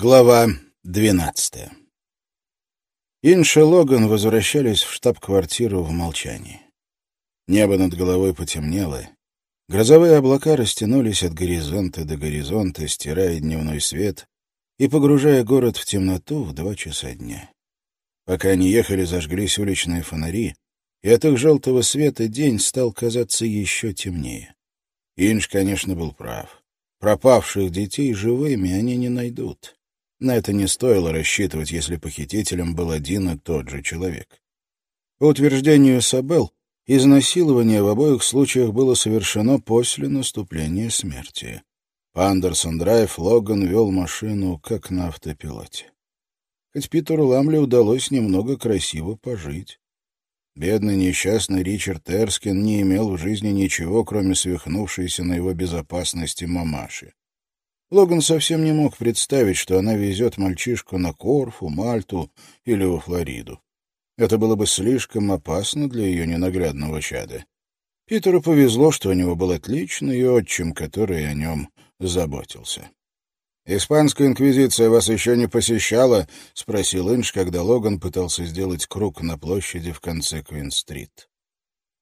Глава двенадцатая. Инш и Логан возвращались в штаб-квартиру в молчании. Небо над головой потемнело. Грозовые облака растянулись от горизонта до горизонта, стирая дневной свет и погружая город в темноту в два часа дня. Пока они ехали, зажглись уличные фонари, и от их желтого света день стал казаться еще темнее. Инш, конечно, был прав. Пропавших детей живыми они не найдут. На это не стоило рассчитывать, если похитителем был один и тот же человек. По утверждению Сабел, изнасилование в обоих случаях было совершено после наступления смерти. По Андерсон-драйв Логан вел машину как на автопилоте. Хоть Питеру Ламли удалось немного красиво пожить. Бедный несчастный Ричард Эрскин не имел в жизни ничего, кроме свихнувшейся на его безопасности мамаши. Логан совсем не мог представить, что она везет мальчишку на Корфу, Мальту или во Флориду. Это было бы слишком опасно для ее ненаглядного чада. Питеру повезло, что у него был отличный отчим, который о нем заботился. «Испанская инквизиция вас еще не посещала?» — спросил Инж, когда Логан пытался сделать круг на площади в конце Квин-стрит.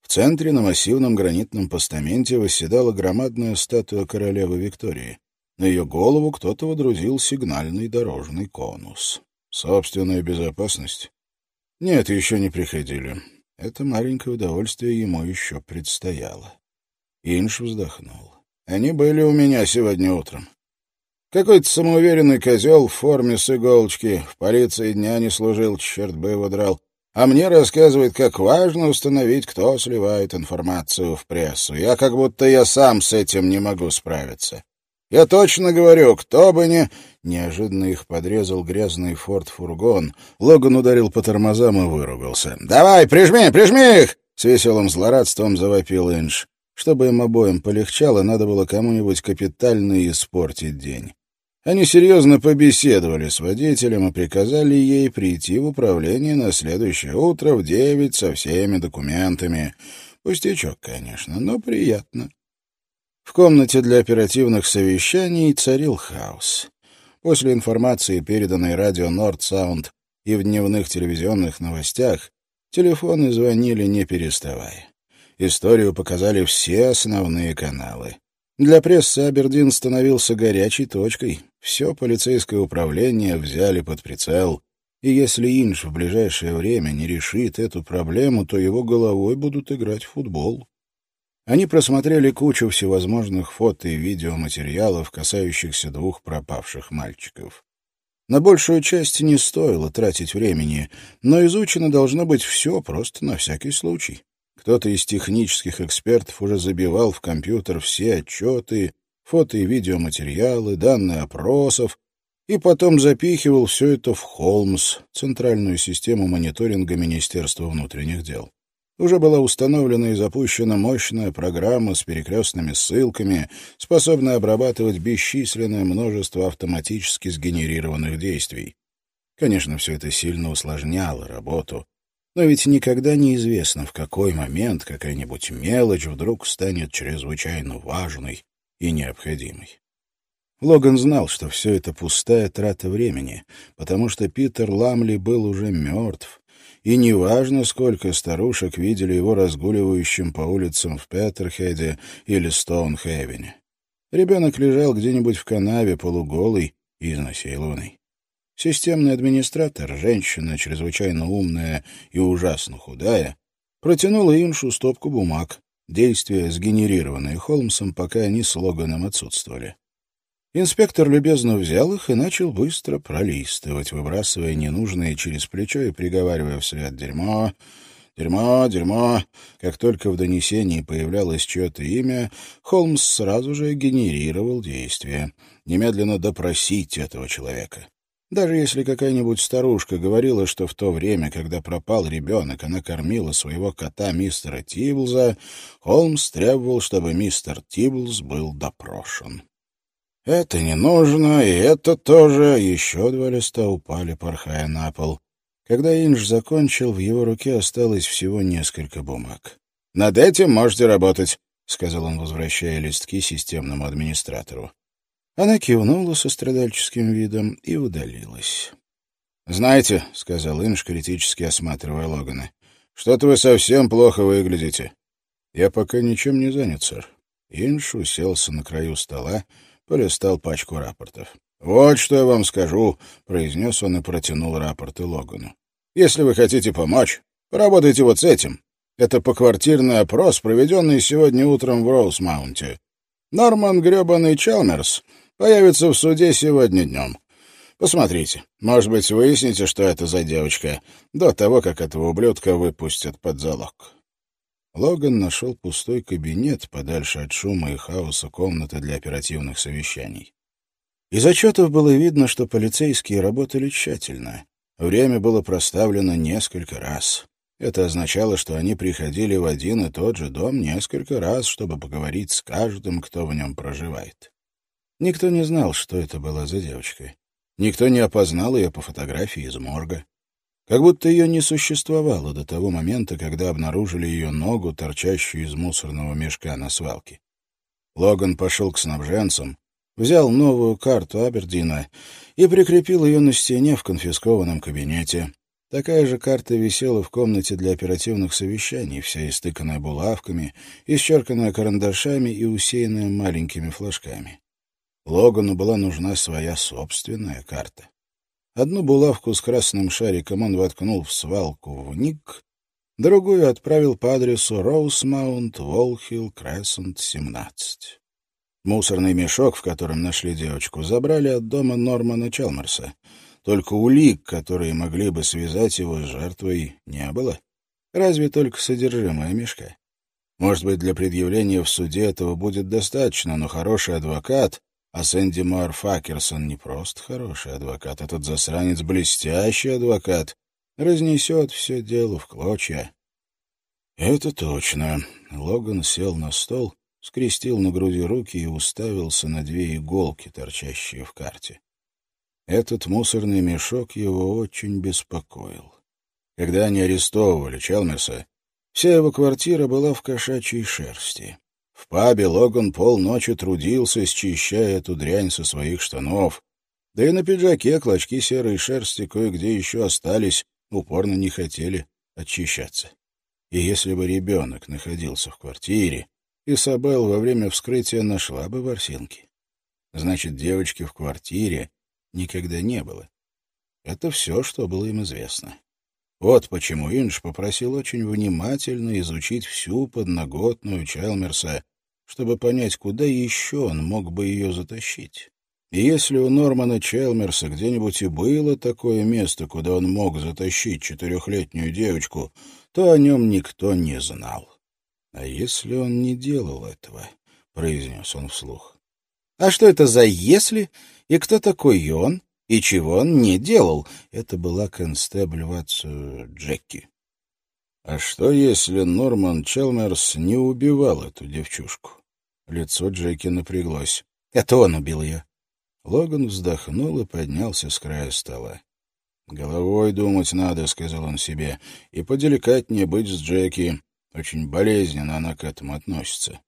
В центре на массивном гранитном постаменте восседала громадная статуя королевы Виктории. На ее голову кто-то водрузил сигнальный дорожный конус. Собственная безопасность? Нет, еще не приходили. Это маленькое удовольствие ему еще предстояло. Инш вздохнул. Они были у меня сегодня утром. Какой-то самоуверенный козел в форме с иголочки, в полиции дня не служил, черт бы его драл. А мне рассказывает, как важно установить, кто сливает информацию в прессу. Я как будто я сам с этим не могу справиться. Я точно говорю, кто бы ни...» Неожиданно их подрезал грязный форт-фургон. Логан ударил по тормозам и выругался. «Давай, прижми, прижми их!» С веселым злорадством завопил Инж. Чтобы им обоим полегчало, надо было кому-нибудь капитально испортить день. Они серьезно побеседовали с водителем и приказали ей прийти в управление на следующее утро в девять со всеми документами. Пустячок, конечно, но приятно. В комнате для оперативных совещаний царил хаос. После информации, переданной радио Норд-Саунд и в дневных телевизионных новостях, телефоны звонили не переставая. Историю показали все основные каналы. Для прессы Абердин становился горячей точкой. Все полицейское управление взяли под прицел. И если Инж в ближайшее время не решит эту проблему, то его головой будут играть в футбол. Они просмотрели кучу всевозможных фото и видеоматериалов, касающихся двух пропавших мальчиков. На большую часть не стоило тратить времени, но изучено должно быть все просто на всякий случай. Кто-то из технических экспертов уже забивал в компьютер все отчеты, фото и видеоматериалы, данные опросов, и потом запихивал все это в Холмс, центральную систему мониторинга Министерства внутренних дел уже была установлена и запущена мощная программа с перекрестными ссылками, способная обрабатывать бесчисленное множество автоматически сгенерированных действий. Конечно, все это сильно усложняло работу, но ведь никогда не известно, в какой момент какая-нибудь мелочь вдруг станет чрезвычайно важной и необходимой. Логан знал, что все это пустая трата времени, потому что Питер Ламли был уже мертв, и неважно, сколько старушек видели его разгуливающим по улицам в Петерхеде или Стоунхевене. Ребенок лежал где-нибудь в канаве, полуголый и изнасилованный. Системный администратор, женщина чрезвычайно умная и ужасно худая, протянула Иншу стопку бумаг, действия, сгенерированные Холмсом, пока они с Логаном отсутствовали. Инспектор любезно взял их и начал быстро пролистывать, выбрасывая ненужные через плечо и приговаривая вслед «дерьмо», «Дерьмо, дерьмо». Как только в донесении появлялось чье-то имя, Холмс сразу же генерировал действие. Немедленно допросить этого человека. Даже если какая-нибудь старушка говорила, что в то время, когда пропал ребенок, она кормила своего кота мистера Тиблза, Холмс требовал, чтобы мистер Тиблз был допрошен. Это не нужно, и это тоже. Еще два листа упали, порхая на пол. Когда Инж закончил, в его руке осталось всего несколько бумаг. «Над этим можете работать», — сказал он, возвращая листки системному администратору. Она кивнула со страдальческим видом и удалилась. «Знаете», — сказал Инж, критически осматривая Логана, — «что-то вы совсем плохо выглядите». «Я пока ничем не занят, сэр». Инж уселся на краю стола, полистал пачку рапортов. «Вот что я вам скажу», — произнес он и протянул рапорты Логану. «Если вы хотите помочь, поработайте вот с этим. Это поквартирный опрос, проведенный сегодня утром в Роузмаунте. Норман гребаный Чалмерс появится в суде сегодня днем. Посмотрите. Может быть, выясните, что это за девочка, до того, как этого ублюдка выпустят под залог». Логан нашел пустой кабинет подальше от шума и хаоса комнаты для оперативных совещаний. Из отчетов было видно, что полицейские работали тщательно. Время было проставлено несколько раз. Это означало, что они приходили в один и тот же дом несколько раз, чтобы поговорить с каждым, кто в нем проживает. Никто не знал, что это была за девочка. Никто не опознал ее по фотографии из морга. Как будто ее не существовало до того момента, когда обнаружили ее ногу, торчащую из мусорного мешка на свалке. Логан пошел к снабженцам, взял новую карту Абердина и прикрепил ее на стене в конфискованном кабинете. Такая же карта висела в комнате для оперативных совещаний, вся истыканная булавками, исчерканная карандашами и усеянная маленькими флажками. Логану была нужна своя собственная карта. Одну булавку с красным шариком он воткнул в свалку в Ник, другую отправил по адресу Роусмаунт, Волхилл, Крессент, 17. Мусорный мешок, в котором нашли девочку, забрали от дома Нормана Чалмерса. Только улик, которые могли бы связать его с жертвой, не было. Разве только содержимое мешка. Может быть, для предъявления в суде этого будет достаточно, но хороший адвокат а Сэнди Мойр-Фаркерсон не просто хороший адвокат, этот засранец — блестящий адвокат. Разнесет все дело в клочья. Это точно. Логан сел на стол, скрестил на груди руки и уставился на две иголки, торчащие в карте. Этот мусорный мешок его очень беспокоил. Когда они арестовывали Чалмерса, вся его квартира была в кошачьей шерсти. В пабе Логан полночи трудился, счищая эту дрянь со своих штанов. Да и на пиджаке клочки серой шерсти кое-где еще остались, упорно не хотели очищаться. И если бы ребенок находился в квартире, Исабел во время вскрытия нашла бы ворсинки. Значит, девочки в квартире никогда не было. Это все, что было им известно. Вот почему Инж попросил очень внимательно изучить всю подноготную Чалмерса, чтобы понять, куда еще он мог бы ее затащить. И если у Нормана Чалмерса где-нибудь и было такое место, куда он мог затащить четырехлетнюю девочку, то о нем никто не знал. «А если он не делал этого?» — произнес он вслух. «А что это за «если»? И кто такой он? И чего он не делал? Это была констебль Ватсу Джеки. А что, если Норман Челмерс не убивал эту девчушку? Лицо Джеки напряглось. Это он убил ее. Логан вздохнул и поднялся с края стола. «Головой думать надо», — сказал он себе, — «и поделикатнее быть с Джеки. Очень болезненно она к этому относится.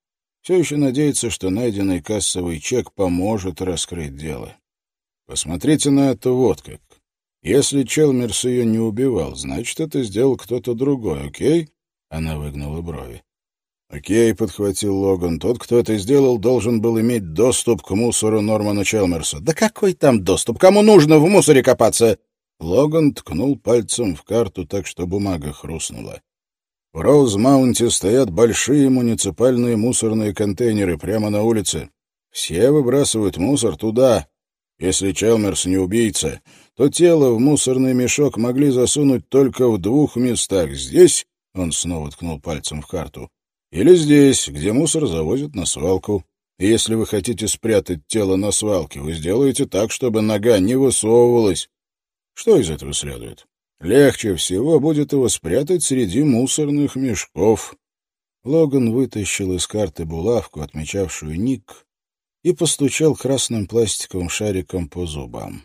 Все еще надеется, что найденный кассовый чек поможет раскрыть дело. Посмотрите на это вот как. Если Челмерс ее не убивал, значит, это сделал кто-то другой, окей?» Она выгнула брови. «Окей», — подхватил Логан, — «тот, кто это сделал, должен был иметь доступ к мусору Нормана Челмерса». «Да какой там доступ? Кому нужно в мусоре копаться?» Логан ткнул пальцем в карту так, что бумага хрустнула. В Роуз-Маунте стоят большие муниципальные мусорные контейнеры прямо на улице. Все выбрасывают мусор туда, если Чалмерс не убийца, то тело в мусорный мешок могли засунуть только в двух местах. Здесь, — он снова ткнул пальцем в карту, — или здесь, где мусор завозят на свалку. И если вы хотите спрятать тело на свалке, вы сделаете так, чтобы нога не высовывалась. Что из этого следует? Легче всего будет его спрятать среди мусорных мешков. Логан вытащил из карты булавку, отмечавшую ник, и постучал красным пластиковым шариком по зубам.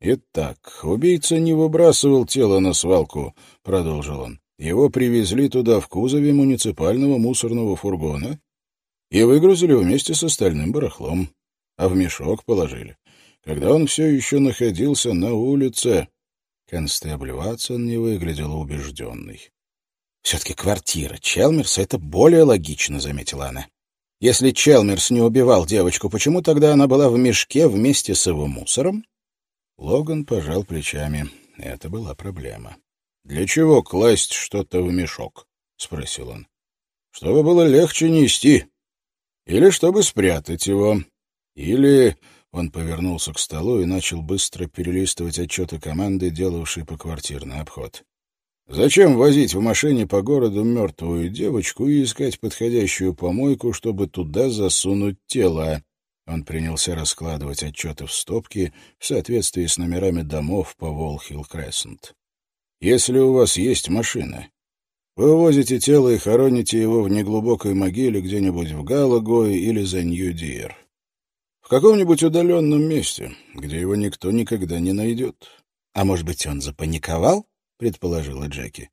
«Итак, убийца не выбрасывал тело на свалку», — продолжил он. «Его привезли туда в кузове муниципального мусорного фургона и выгрузили вместе с остальным барахлом. а в мешок положили, когда он все еще находился на улице. Констебль Ватсон не выглядел убежденный. «Все-таки квартира Челмерса — это более логично», — заметила она. «Если Челмерс не убивал девочку, почему тогда она была в мешке вместе с его мусором?» Логан пожал плечами. Это была проблема. «Для чего класть что-то в мешок?» — спросил он. «Чтобы было легче нести. Или чтобы спрятать его. Или...» Он повернулся к столу и начал быстро перелистывать отчеты команды, делавшей поквартирный обход. «Зачем возить в машине по городу мертвую девочку и искать подходящую помойку, чтобы туда засунуть тело?» Он принялся раскладывать отчеты в стопки в соответствии с номерами домов по Волхилл-Крессент. «Если у вас есть машина, вы возите тело и хороните его в неглубокой могиле где-нибудь в Галагое или за Нью-Диер. В каком-нибудь удаленном месте, где его никто никогда не найдет. — А может быть, он запаниковал? — предположила Джеки.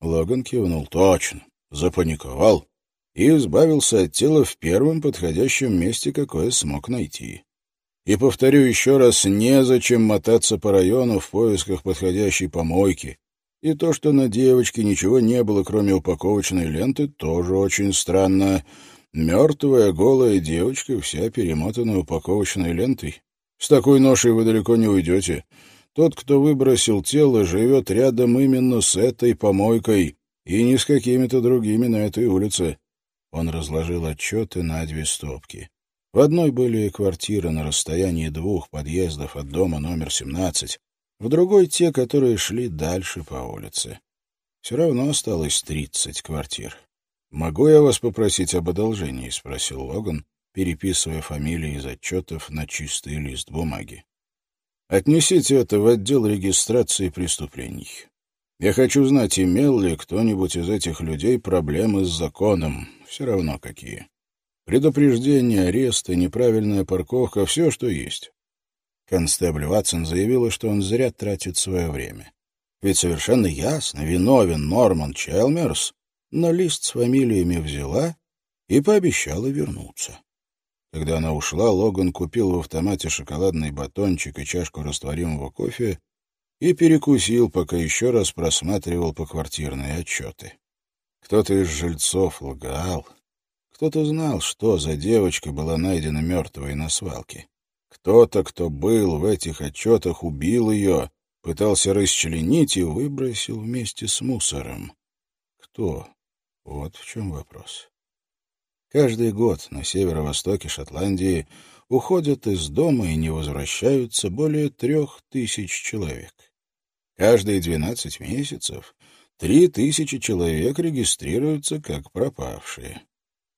Логан кивнул. — Точно. Запаниковал. И избавился от тела в первом подходящем месте, какое смог найти. И повторю еще раз, незачем мотаться по району в поисках подходящей помойки. И то, что на девочке ничего не было, кроме упаковочной ленты, тоже очень странно. Мертвая голая девочка, вся перемотана упаковочной лентой. С такой ношей вы далеко не уйдете. Тот, кто выбросил тело, живет рядом именно с этой помойкой и не с какими-то другими на этой улице. Он разложил отчеты на две стопки. В одной были квартиры на расстоянии двух подъездов от дома номер 17, в другой — те, которые шли дальше по улице. Все равно осталось тридцать квартир. «Могу я вас попросить об одолжении?» — спросил Логан, переписывая фамилии из отчетов на чистый лист бумаги. «Отнесите это в отдел регистрации преступлений. Я хочу знать, имел ли кто-нибудь из этих людей проблемы с законом, все равно какие. Предупреждение, аресты, неправильная парковка — все, что есть». Констебль Ватсон заявила, что он зря тратит свое время. Ведь совершенно ясно, виновен Норман Челмерс, но лист с фамилиями взяла и пообещала вернуться. Когда она ушла, Логан купил в автомате шоколадный батончик и чашку растворимого кофе и перекусил, пока еще раз просматривал поквартирные отчеты. Кто-то из жильцов лгал. Кто-то знал, что за девочка была найдена мертвой на свалке. Кто-то, кто был в этих отчетах, убил ее, пытался расчленить и выбросил вместе с мусором. Кто? Вот в чем вопрос. Каждый год на северо-востоке Шотландии уходят из дома и не возвращаются более трех тысяч человек. Каждые двенадцать месяцев три тысячи человек регистрируются как пропавшие.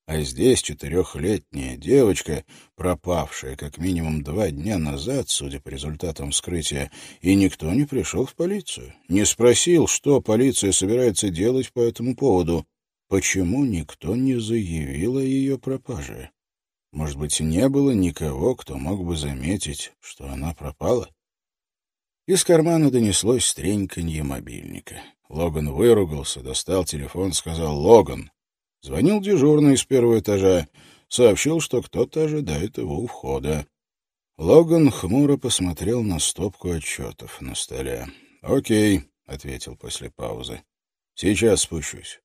А здесь четырехлетняя девочка, пропавшая как минимум два дня назад, судя по результатам вскрытия, и никто не пришел в полицию, не спросил, что полиция собирается делать по этому поводу. Почему никто не заявил о ее пропаже? Может быть, не было никого, кто мог бы заметить, что она пропала? Из кармана донеслось стреньканье мобильника. Логан выругался, достал телефон, сказал «Логан». Звонил дежурный из первого этажа, сообщил, что кто-то ожидает его у входа. Логан хмуро посмотрел на стопку отчетов на столе. «Окей», — ответил после паузы. «Сейчас спущусь».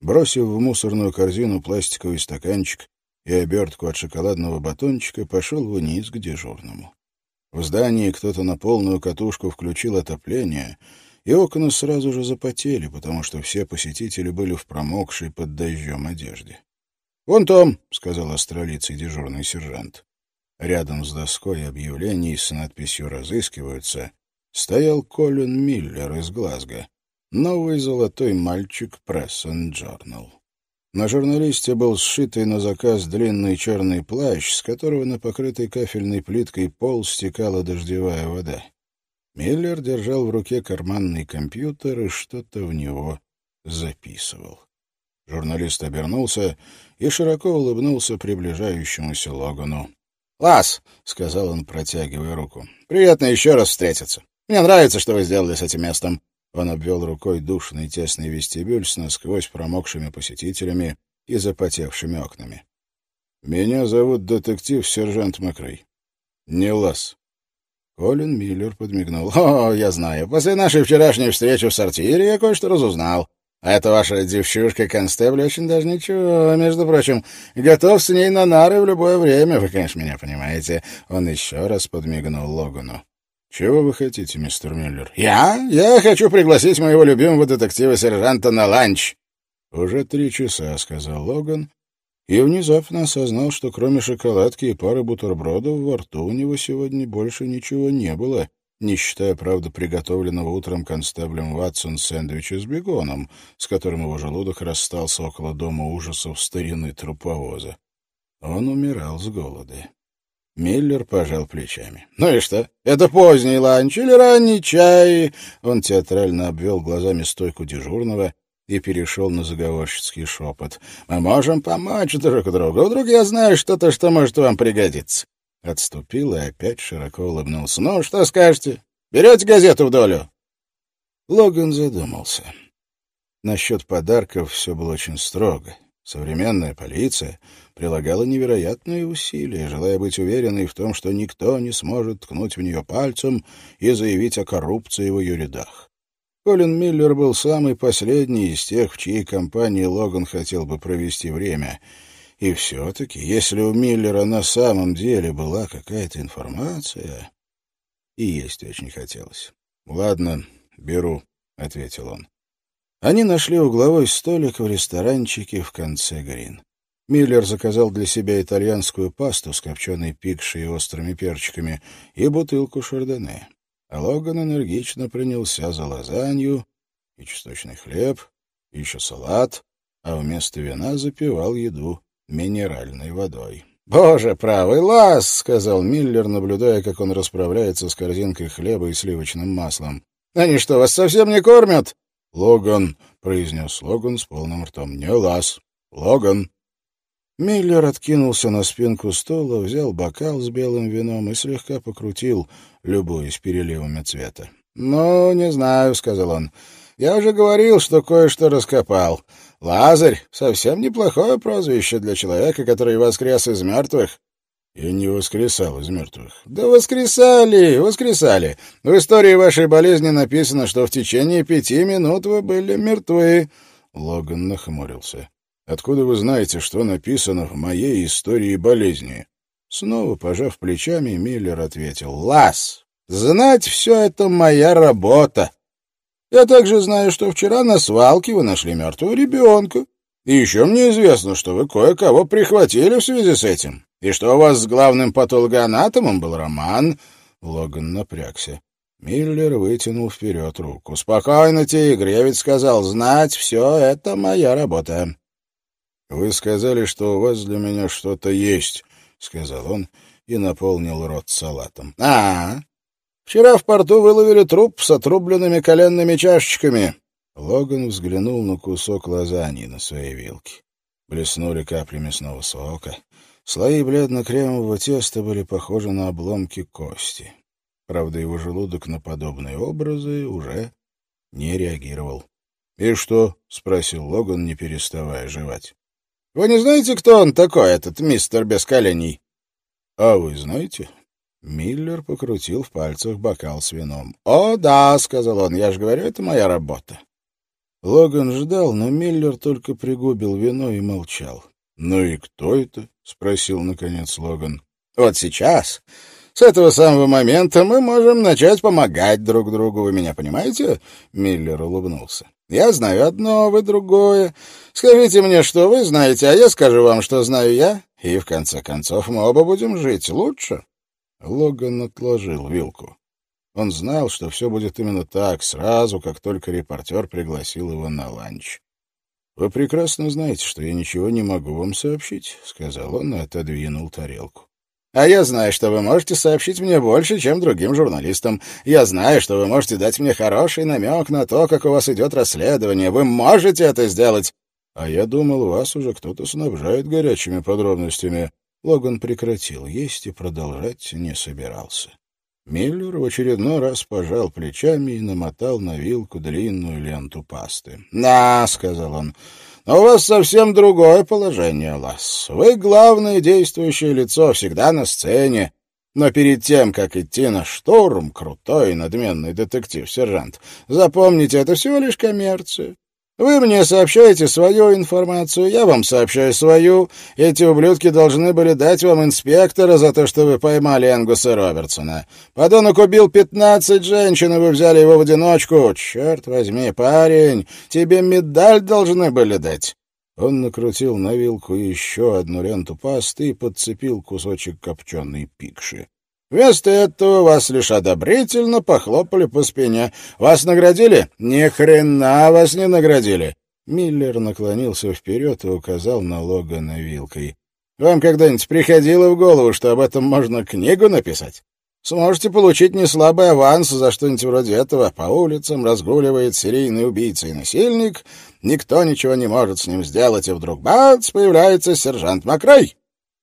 Бросив в мусорную корзину пластиковый стаканчик и обертку от шоколадного батончика, пошел вниз к дежурному. В здании кто-то на полную катушку включил отопление, и окна сразу же запотели, потому что все посетители были в промокшей под дождем одежде. «Вон там», — сказал австралийский дежурный сержант. Рядом с доской объявлений с надписью «Разыскиваются» стоял Колин Миллер из Глазго, Новый золотой мальчик Press and Journal. На журналисте был сшитый на заказ длинный черный плащ, с которого на покрытой кафельной плиткой пол стекала дождевая вода. Миллер держал в руке карманный компьютер и что-то в него записывал. Журналист обернулся и широко улыбнулся приближающемуся Логану. «Лас!» — сказал он, протягивая руку. «Приятно еще раз встретиться. Мне нравится, что вы сделали с этим местом. Он обвел рукой душный тесный вестибюль с насквозь промокшими посетителями и запотевшими окнами. Меня зовут детектив-сержант Макрей. Не Лас. Колин Миллер подмигнул. «О, я знаю. После нашей вчерашней встречи в сортире я кое-что разузнал. А эта ваша девчушка-констебль очень даже ничего. Между прочим, готов с ней на нары в любое время. Вы, конечно, меня понимаете». Он еще раз подмигнул Логану. «Чего вы хотите, мистер Миллер?» «Я? Я хочу пригласить моего любимого детектива-сержанта на ланч». «Уже три часа», — сказал Логан, и внезапно осознал, что кроме шоколадки и пары бутербродов во рту у него сегодня больше ничего не было, не считая, правда, приготовленного утром констеблем Ватсон сэндвича с беконом, с которым его желудок расстался около дома ужасов старины труповоза. Он умирал с голода. Миллер пожал плечами. «Ну и что? Это поздний ланч или ранний чай?» Он театрально обвел глазами стойку дежурного и перешел на заговорщицкий шепот. «Мы можем помочь друг другу. Вдруг я знаю что-то, что может вам пригодиться». Отступил и опять широко улыбнулся. «Ну, что скажете? Берете газету в долю?» Логан задумался. Насчет подарков все было очень строго. Современная полиция прилагала невероятные усилия, желая быть уверенной в том, что никто не сможет ткнуть в нее пальцем и заявить о коррупции в ее рядах. Колин Миллер был самый последний из тех, в чьей компании Логан хотел бы провести время. И все-таки, если у Миллера на самом деле была какая-то информация... И есть очень хотелось. «Ладно, беру», — ответил он. Они нашли угловой столик в ресторанчике в конце Грин. Миллер заказал для себя итальянскую пасту с копченой пикшей и острыми перчиками и бутылку шардоне. А Логан энергично принялся за лазанью и чесночный хлеб, и еще салат, а вместо вина запивал еду минеральной водой. «Боже правый, лаз!» — сказал Миллер, наблюдая, как он расправляется с корзинкой хлеба и сливочным маслом. «Они что, вас совсем не кормят?» «Логан», — произнес Логан с полным ртом, — «не лаз. Логан». Миллер откинулся на спинку стула, взял бокал с белым вином и слегка покрутил, любуясь переливами цвета. «Ну, не знаю», — сказал он. «Я уже говорил, что кое-что раскопал. Лазарь — совсем неплохое прозвище для человека, который воскрес из мертвых». «Я не воскресал из мертвых». «Да воскресали, воскресали. В истории вашей болезни написано, что в течение пяти минут вы были мертвы». Логан нахмурился. Откуда вы знаете, что написано в моей истории болезни?» Снова, пожав плечами, Миллер ответил. «Лас, знать все это моя работа. Я также знаю, что вчера на свалке вы нашли мертвого ребенка. И еще мне известно, что вы кое-кого прихватили в связи с этим. И что у вас с главным патологоанатомом был роман». Логан напрягся. Миллер вытянул вперед руку. «Спокойно, тигр, я ведь сказал, знать все — это моя работа». «Вы сказали, что у вас для меня что-то есть», — сказал он и наполнил рот салатом. «А, вчера в порту выловили труп с отрубленными коленными чашечками». Логан взглянул на кусок лазаньи на своей вилке. Блеснули капли мясного сока. Слои бледно-кремового теста были похожи на обломки кости. Правда, его желудок на подобные образы уже не реагировал. «И что?» — спросил Логан, не переставая жевать. Вы не знаете, кто он такой, этот мистер без коленей? — А вы знаете? Миллер покрутил в пальцах бокал с вином. — О, да, — сказал он, — я же говорю, это моя работа. Логан ждал, но Миллер только пригубил вино и молчал. — Ну и кто это? — спросил, наконец, Логан. — Вот сейчас, с этого самого момента, мы можем начать помогать друг другу, вы меня понимаете? Миллер улыбнулся. Я знаю одно, вы другое. Скажите мне, что вы знаете, а я скажу вам, что знаю я, и в конце концов мы оба будем жить лучше. Логан отложил вилку. Он знал, что все будет именно так, сразу, как только репортер пригласил его на ланч. «Вы прекрасно знаете, что я ничего не могу вам сообщить», — сказал он и отодвинул тарелку. А я знаю, что вы можете сообщить мне больше, чем другим журналистам. Я знаю, что вы можете дать мне хороший намек на то, как у вас идет расследование. Вы можете это сделать. А я думал, вас уже кто-то снабжает горячими подробностями. Логан прекратил есть и продолжать не собирался. Миллер в очередной раз пожал плечами и намотал на вилку длинную ленту пасты. «Да», — сказал он, Но у вас совсем другое положение, Ласс. Вы главное действующее лицо, всегда на сцене. Но перед тем, как идти на штурм, крутой надменный детектив-сержант, запомните, это всего лишь коммерция. Вы мне сообщаете свою информацию, я вам сообщаю свою. Эти ублюдки должны были дать вам инспектора за то, что вы поймали Энгуса Робертсона. Подонок убил пятнадцать женщин, и вы взяли его в одиночку. Черт возьми, парень, тебе медаль должны были дать. Он накрутил на вилку еще одну ленту пасты и подцепил кусочек копченой пикши. Вместо этого вас лишь одобрительно похлопали по спине. Вас наградили? Ни хрена вас не наградили. Миллер наклонился вперед и указал на Логана вилкой. Вам когда-нибудь приходило в голову, что об этом можно книгу написать? Сможете получить неслабый аванс за что-нибудь вроде этого. По улицам разгуливает серийный убийца и насильник. Никто ничего не может с ним сделать, и вдруг бац, появляется сержант Макрей.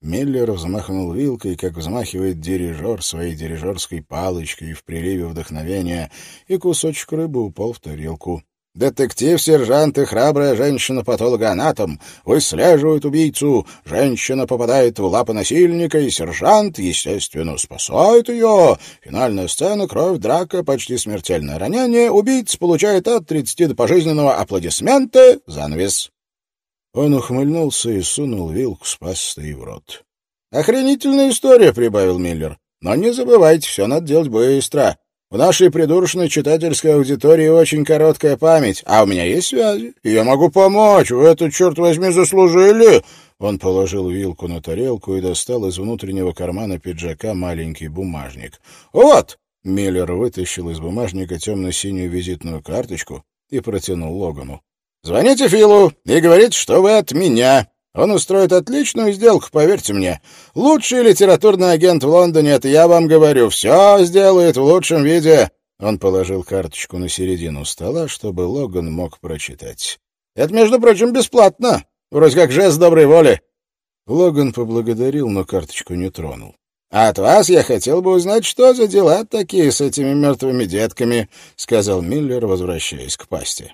Миллер взмахнул вилкой, как взмахивает дирижер своей дирижерской палочкой в приливе вдохновения, и кусочек рыбы упал в тарелку. Детектив-сержант и храбрая женщина-патологоанатом выслеживают убийцу. Женщина попадает в лапы насильника, и сержант, естественно, спасает ее. Финальная сцена — кровь, драка, почти смертельное ранение. Убийца получает от 30 до пожизненного аплодисменты. Занавес. Он ухмыльнулся и сунул вилку с пастой в рот. «Охренительная история», — прибавил Миллер. «Но не забывайте, все надо делать быстро. В нашей придурочной читательской аудитории очень короткая память, а у меня есть связи, и я могу помочь. Вы это, черт возьми, заслужили!» Он положил вилку на тарелку и достал из внутреннего кармана пиджака маленький бумажник. «Вот!» — Миллер вытащил из бумажника темно-синюю визитную карточку и протянул Логану. «Звоните Филу и говорите, что вы от меня. Он устроит отличную сделку, поверьте мне. Лучший литературный агент в Лондоне, это я вам говорю. Все сделает в лучшем виде». Он положил карточку на середину стола, чтобы Логан мог прочитать. «Это, между прочим, бесплатно. Вроде как жест доброй воли». Логан поблагодарил, но карточку не тронул. «А от вас я хотел бы узнать, что за дела такие с этими мертвыми детками», — сказал Миллер, возвращаясь к пасте.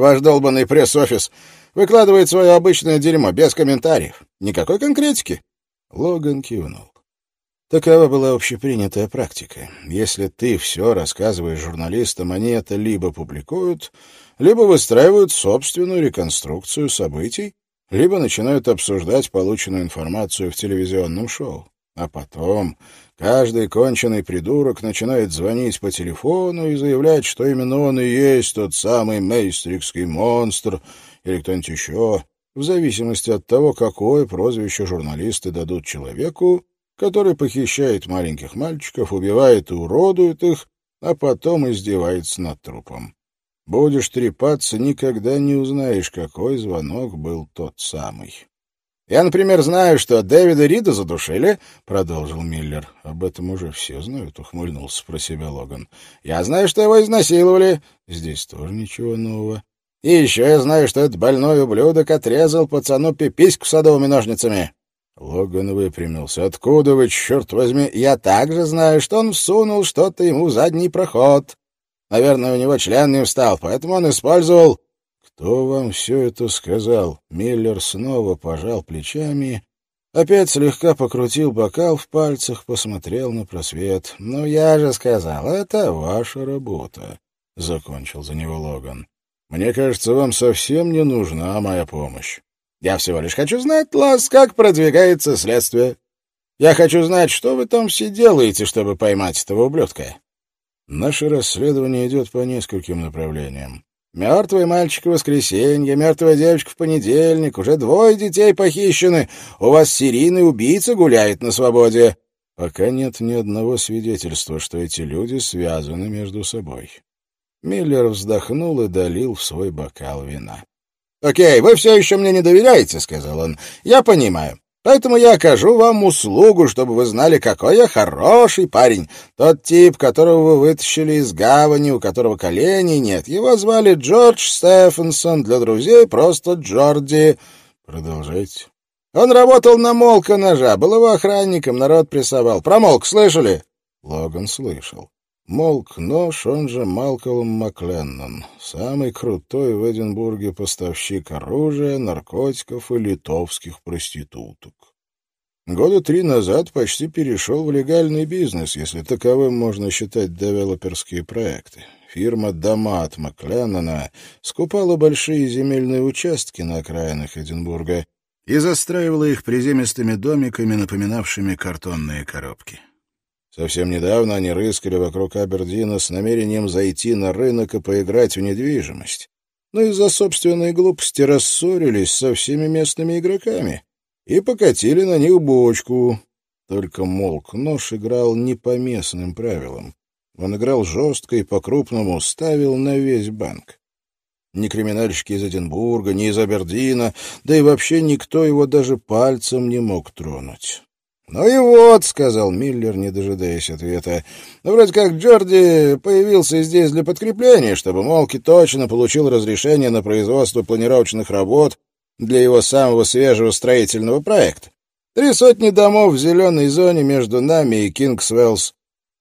«Ваш долбанный пресс-офис Выкладывает свое обычное дерьмо, без комментариев. Никакой конкретики. Логан кивнул. Такова была общепринятая практика. Если ты все рассказываешь журналистам, они это либо публикуют, либо выстраивают собственную реконструкцию событий, либо начинают обсуждать полученную информацию в телевизионном шоу. А потом каждый конченый придурок начинает звонить по телефону и заявлять, что именно он и есть тот самый мейстрикский монстр, или кто-нибудь еще, в зависимости от того, какое прозвище журналисты дадут человеку, который похищает маленьких мальчиков, убивает и уродует их, а потом издевается над трупом. Будешь трепаться, никогда не узнаешь, какой звонок был тот самый. «Я, например, знаю, что Дэвида Рида задушили», — продолжил Миллер. «Об этом уже все знают», — ухмыльнулся про себя Логан. «Я знаю, что его изнасиловали». «Здесь тоже ничего нового». И еще я знаю, что этот больной ублюдок отрезал пацану пипиську садовыми ножницами. Логан выпрямился. «Откуда вы, черт возьми? Я также знаю, что он всунул что-то ему в задний проход. Наверное, у него член не встал, поэтому он использовал...» «Кто вам все это сказал?» Миллер снова пожал плечами, опять слегка покрутил бокал в пальцах, посмотрел на просвет. «Ну, я же сказал, это ваша работа», — закончил за него Логан. Мне кажется, вам совсем не нужна моя помощь. Я всего лишь хочу знать, Лас, как продвигается следствие. Я хочу знать, что вы там все делаете, чтобы поймать этого ублюдка. Наше расследование идет по нескольким направлениям. Мертвый мальчик в воскресенье, мертвая девочка в понедельник, уже двое детей похищены. У вас серийный убийца гуляет на свободе. Пока нет ни одного свидетельства, что эти люди связаны между собой. Миллер вздохнул и долил в свой бокал вина. «Окей, вы все еще мне не доверяете», — сказал он. «Я понимаю. Поэтому я окажу вам услугу, чтобы вы знали, какой я хороший парень. Тот тип, которого вы вытащили из гавани, у которого коленей нет. Его звали Джордж Стефенсон, для друзей просто Джорди. Продолжайте. Он работал на молка ножа, был его охранником, народ прессовал. Про молк слышали? Логан слышал. Молк Нож, он же Малкольм Макленнон, самый крутой в Эдинбурге поставщик оружия, наркотиков и литовских проституток. Года три назад почти перешел в легальный бизнес, если таковым можно считать девелоперские проекты. Фирма «Домат» Макленнона скупала большие земельные участки на окраинах Эдинбурга и застраивала их приземистыми домиками, напоминавшими картонные коробки. Совсем недавно они рыскали вокруг Абердина с намерением зайти на рынок и поиграть в недвижимость. Но из-за собственной глупости рассорились со всеми местными игроками и покатили на них бочку. Только Молк нож играл не по местным правилам. Он играл жестко и по-крупному ставил на весь банк. Ни криминальщики из Эдинбурга, ни из Абердина, да и вообще никто его даже пальцем не мог тронуть. «Ну и вот», — сказал Миллер, не дожидаясь ответа, «ну, вроде как Джорди появился здесь для подкрепления, чтобы Молки точно получил разрешение на производство планировочных работ для его самого свежего строительного проекта. Три сотни домов в зеленой зоне между нами и Кингсвеллс.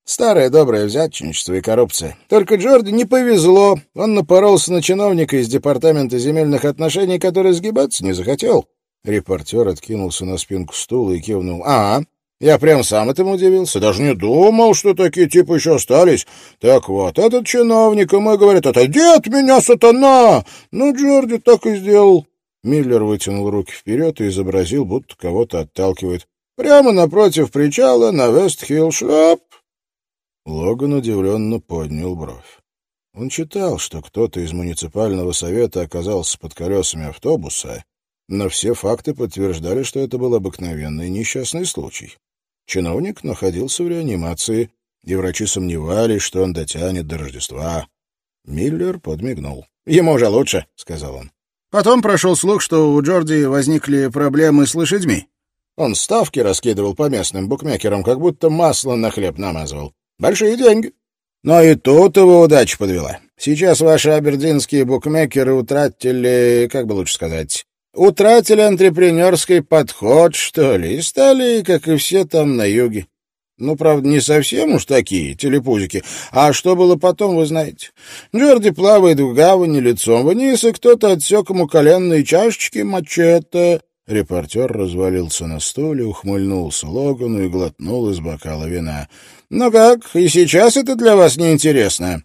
Старое доброе взятчничество и коррупция. Только Джорди не повезло. Он напоролся на чиновника из Департамента земельных отношений, который сгибаться не захотел. Репортер откинулся на спинку стула и кивнул. «А, я прям сам этому удивился. Даже не думал, что такие типы еще остались. Так вот, этот чиновник ему говорит, отойди от меня, сатана! Ну, Джорди так и сделал. Миллер вытянул руки вперед и изобразил, будто кого-то отталкивает. Прямо напротив причала на Вестхилл шляп. Логан удивленно поднял бровь. Он читал, что кто-то из муниципального совета оказался под колесами автобуса, но все факты подтверждали, что это был обыкновенный несчастный случай. Чиновник находился в реанимации, и врачи сомневались, что он дотянет до Рождества. Миллер подмигнул. «Ему уже лучше», — сказал он. Потом прошел слух, что у Джорди возникли проблемы с лошадьми. Он ставки раскидывал по местным букмекерам, как будто масло на хлеб намазывал. Большие деньги. Но и тут его удача подвела. Сейчас ваши абердинские букмекеры утратили, как бы лучше сказать, утратили антрепренерский подход, что ли, и стали, как и все там на юге. Ну, правда, не совсем уж такие, телепузики. А что было потом, вы знаете. Джорди плавает в гавани лицом вниз, и кто-то отсек ему коленные чашечки мачете. Репортер развалился на стуле, ухмыльнулся Логану и глотнул из бокала вина. «Ну как, и сейчас это для вас неинтересно?»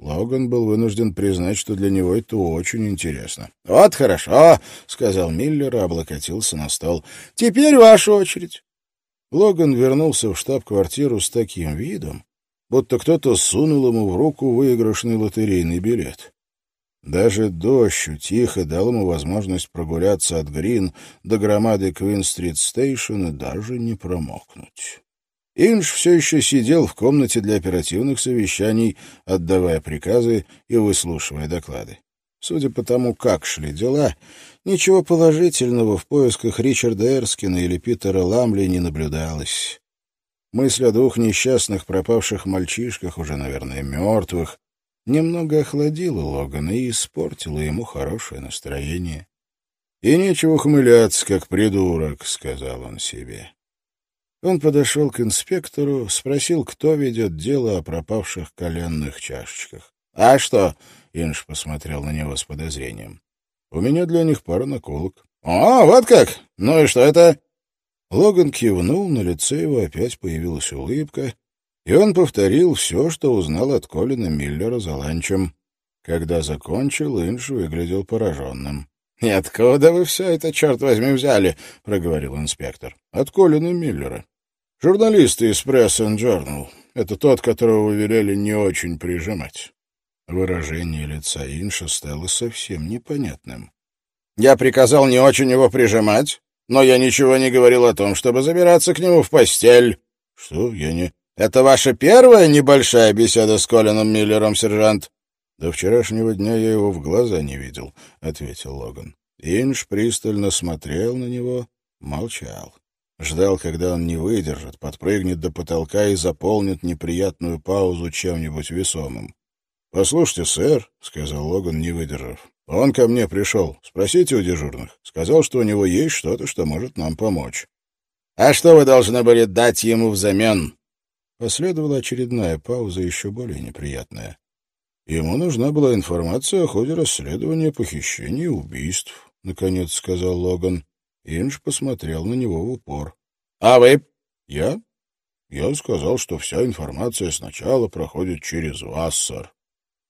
Логан был вынужден признать, что для него это очень интересно. «Вот хорошо», — сказал Миллер и облокотился на стол. «Теперь ваша очередь». Логан вернулся в штаб-квартиру с таким видом, будто кто-то сунул ему в руку выигрышный лотерейный билет. Даже дождь тихо дал ему возможность прогуляться от Грин до громады Квин-стрит-стейшн и даже не промокнуть. Инж все еще сидел в комнате для оперативных совещаний, отдавая приказы и выслушивая доклады. Судя по тому, как шли дела, ничего положительного в поисках Ричарда Эрскина или Питера Ламли не наблюдалось. Мысль о двух несчастных пропавших мальчишках, уже, наверное, мертвых, немного охладила Логана и испортила ему хорошее настроение. «И нечего ухмыляться, как придурок», — сказал он себе. Он подошел к инспектору, спросил, кто ведет дело о пропавших коленных чашечках. «А что?» Инж посмотрел на него с подозрением. «У меня для них пара наколок». «О, вот как! Ну и что это?» Логан кивнул, на лице его опять появилась улыбка, и он повторил все, что узнал от Колина Миллера за ланчем. Когда закончил, Инж выглядел пораженным. — И откуда вы все это, черт возьми, взяли? — проговорил инспектор. — От Колина Миллера. Журналисты из Press and Journal. Это тот, которого вы велели не очень прижимать. Выражение лица Инша стало совсем непонятным. «Я приказал не очень его прижимать, но я ничего не говорил о том, чтобы забираться к нему в постель». «Что? Я не...» «Это ваша первая небольшая беседа с Колином Миллером, сержант?» «До вчерашнего дня я его в глаза не видел», — ответил Логан. Инш пристально смотрел на него, молчал. Ждал, когда он не выдержит, подпрыгнет до потолка и заполнит неприятную паузу чем-нибудь весомым. — Послушайте, сэр, — сказал Логан, не выдержав. — Он ко мне пришел. Спросите у дежурных. Сказал, что у него есть что-то, что может нам помочь. — А что вы должны были дать ему взамен? Последовала очередная пауза, еще более неприятная. Ему нужна была информация о ходе расследования похищений и убийств, — наконец сказал Логан. Инж посмотрел на него в упор. — А вы? — Я? Я сказал, что вся информация сначала проходит через вас, сэр.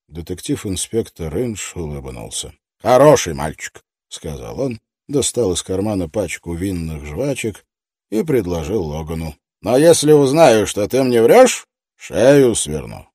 Детектив-инспектор Инж улыбнулся. — Хороший мальчик, — сказал он, достал из кармана пачку винных жвачек и предложил Логану. — Но если узнаю, что ты мне врешь, шею сверну.